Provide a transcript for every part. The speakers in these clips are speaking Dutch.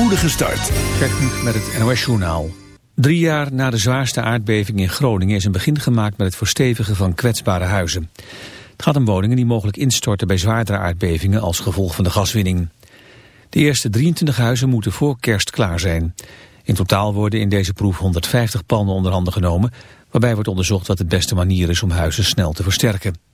spoedige start. Gert met het NOS Journaal. Drie jaar na de zwaarste aardbeving in Groningen is een begin gemaakt met het verstevigen van kwetsbare huizen. Het gaat om woningen die mogelijk instorten bij zwaardere aardbevingen als gevolg van de gaswinning. De eerste 23 huizen moeten voor kerst klaar zijn. In totaal worden in deze proef 150 plannen onder handen genomen, waarbij wordt onderzocht wat de beste manier is om huizen snel te versterken.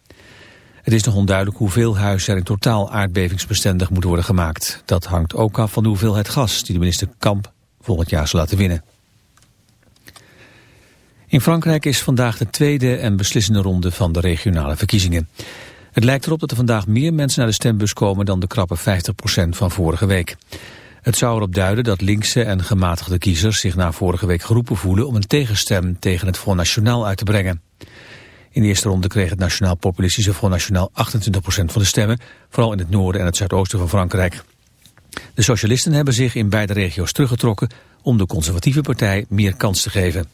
Het is nog onduidelijk hoeveel huizen er in totaal aardbevingsbestendig moeten worden gemaakt. Dat hangt ook af van de hoeveelheid gas die de minister Kamp volgend jaar zal laten winnen. In Frankrijk is vandaag de tweede en beslissende ronde van de regionale verkiezingen. Het lijkt erop dat er vandaag meer mensen naar de stembus komen dan de krappe 50% van vorige week. Het zou erop duiden dat linkse en gematigde kiezers zich na vorige week geroepen voelen om een tegenstem tegen het Front National uit te brengen. In de eerste ronde kreeg het Nationaal Populistische Front National 28% van de stemmen, vooral in het noorden en het zuidoosten van Frankrijk. De socialisten hebben zich in beide regio's teruggetrokken om de conservatieve partij meer kans te geven.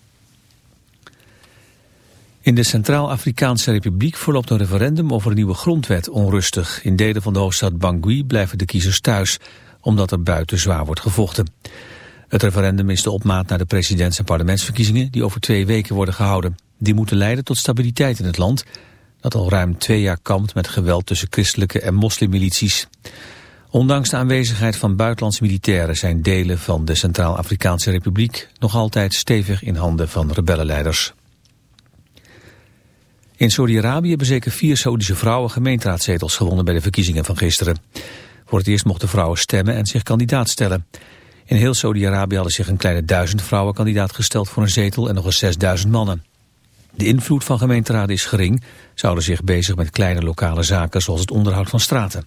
In de Centraal-Afrikaanse Republiek verloopt een referendum over een nieuwe grondwet onrustig. In delen van de hoofdstad Bangui blijven de kiezers thuis, omdat er buiten zwaar wordt gevochten. Het referendum is de opmaat naar de presidents- en parlementsverkiezingen die over twee weken worden gehouden. Die moeten leiden tot stabiliteit in het land, dat al ruim twee jaar kampt met geweld tussen christelijke en moslimmilities. Ondanks de aanwezigheid van buitenlandse militairen zijn delen van de Centraal-Afrikaanse Republiek nog altijd stevig in handen van rebellenleiders. In Saudi-Arabië hebben zeker vier Saudische vrouwen gemeenteraadzetels gewonnen bij de verkiezingen van gisteren. Voor het eerst mochten vrouwen stemmen en zich kandidaat stellen. In heel Saudi-Arabië hadden zich een kleine duizend vrouwen kandidaat gesteld voor een zetel en nog eens 6000 mannen. De invloed van gemeenteraden is gering. Ze houden zich bezig met kleine lokale zaken zoals het onderhoud van straten.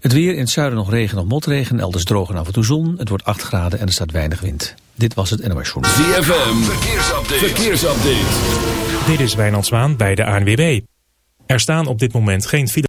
Het weer in het zuiden nog regen of motregen, elders droog en af en toe zon. Het wordt 8 graden en er staat weinig wind. Dit was het NOS Journal. ZFM, verkeersupdate. verkeersupdate. Dit is Wijnand Zwaan bij de ANWB. Er staan op dit moment geen file.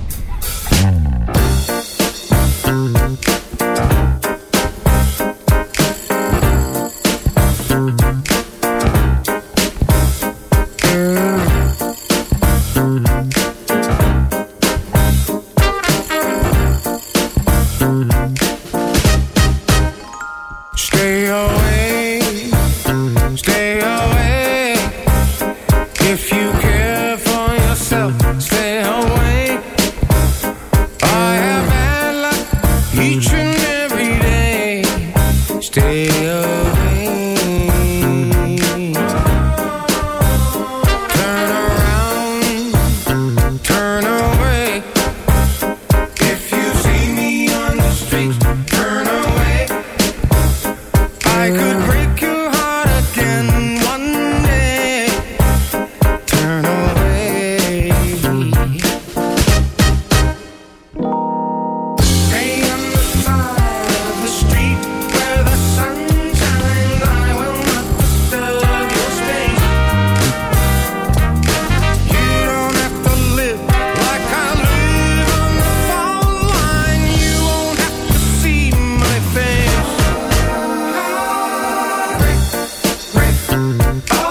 Oh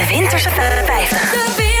de Winterse 50.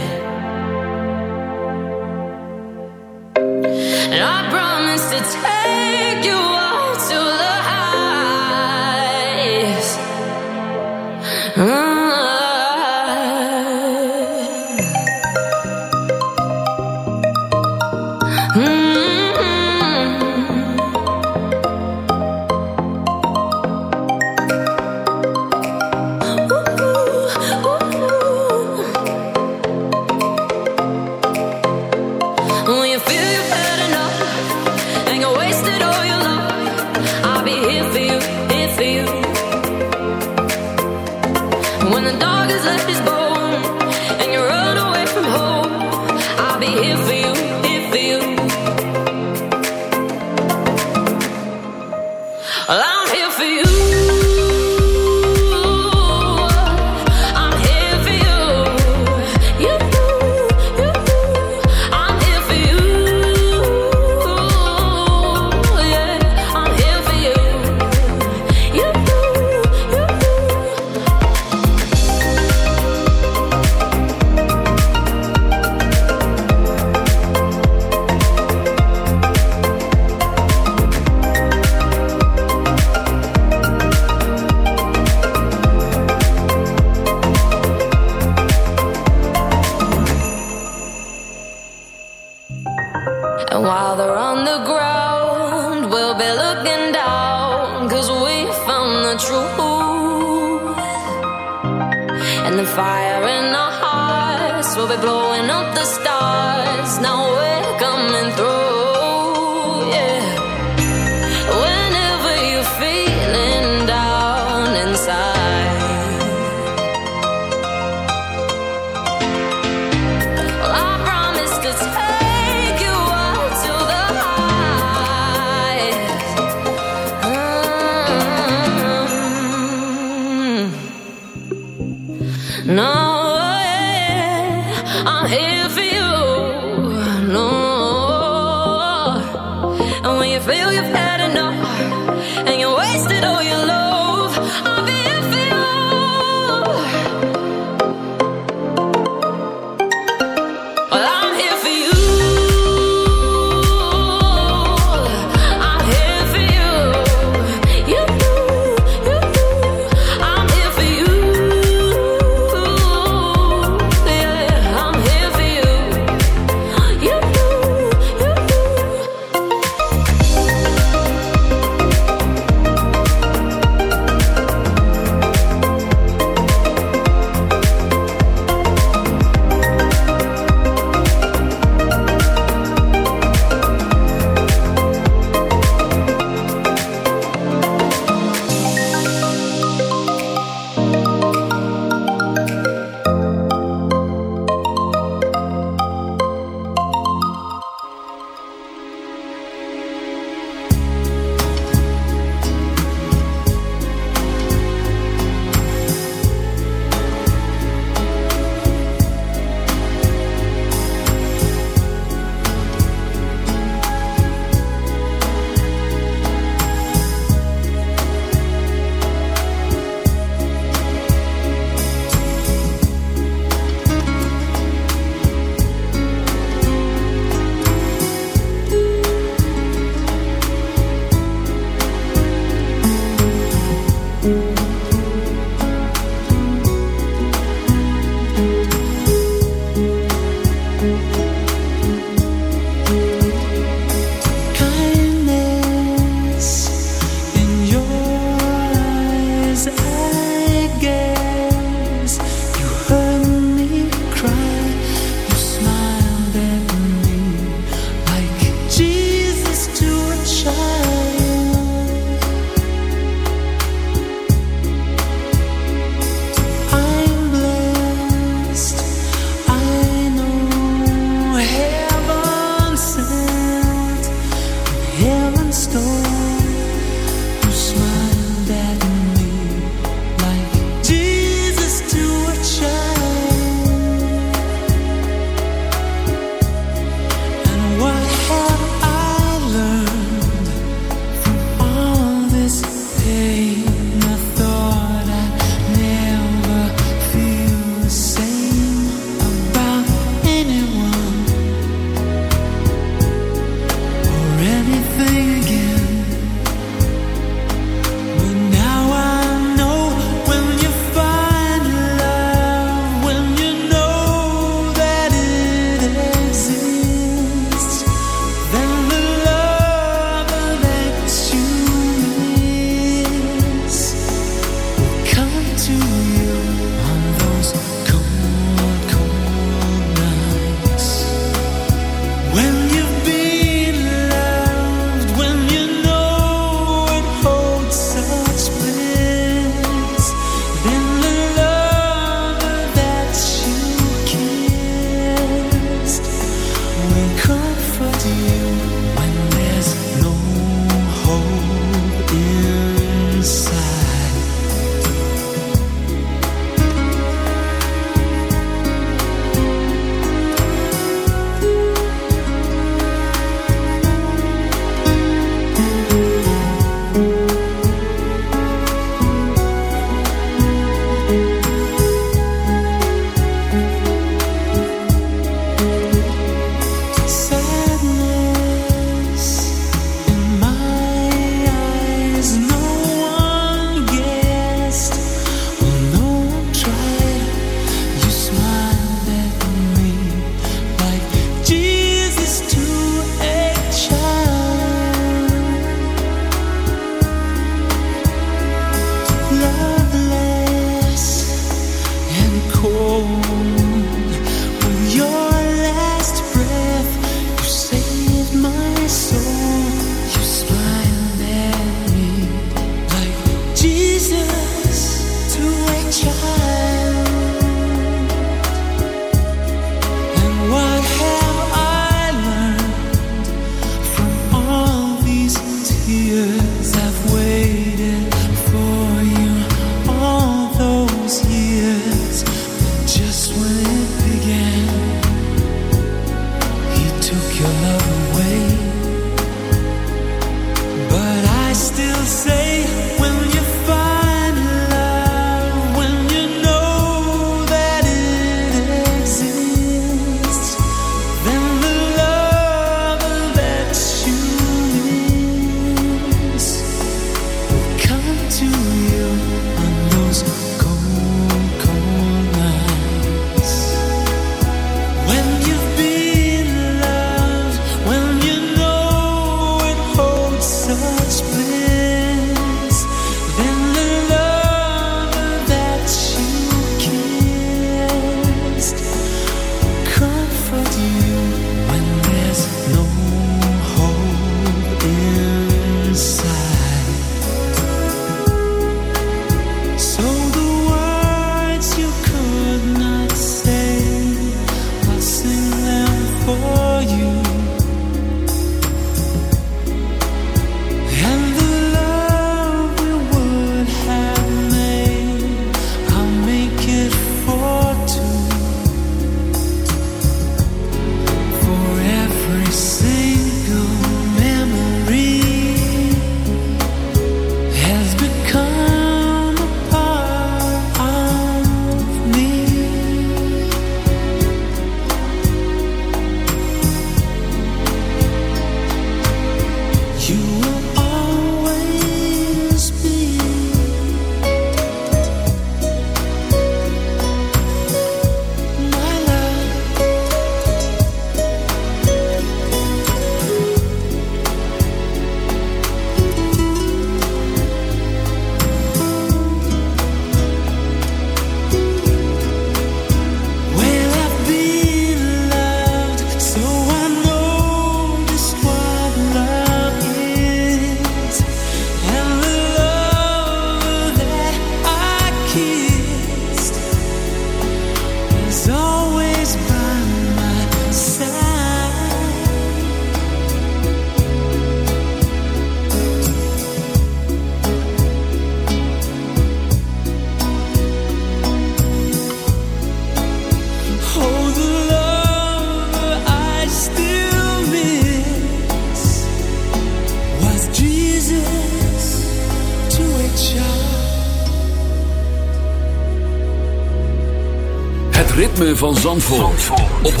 van Zandvoort, op 106.9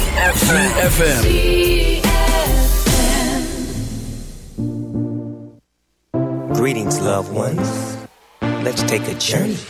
CFFM Greetings loved ones. Let's take a journey.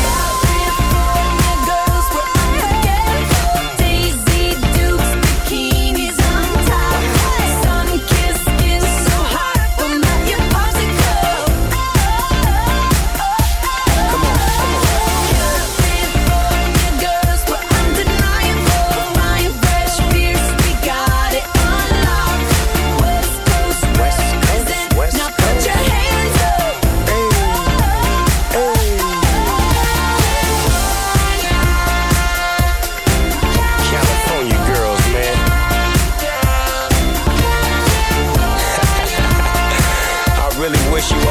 wish you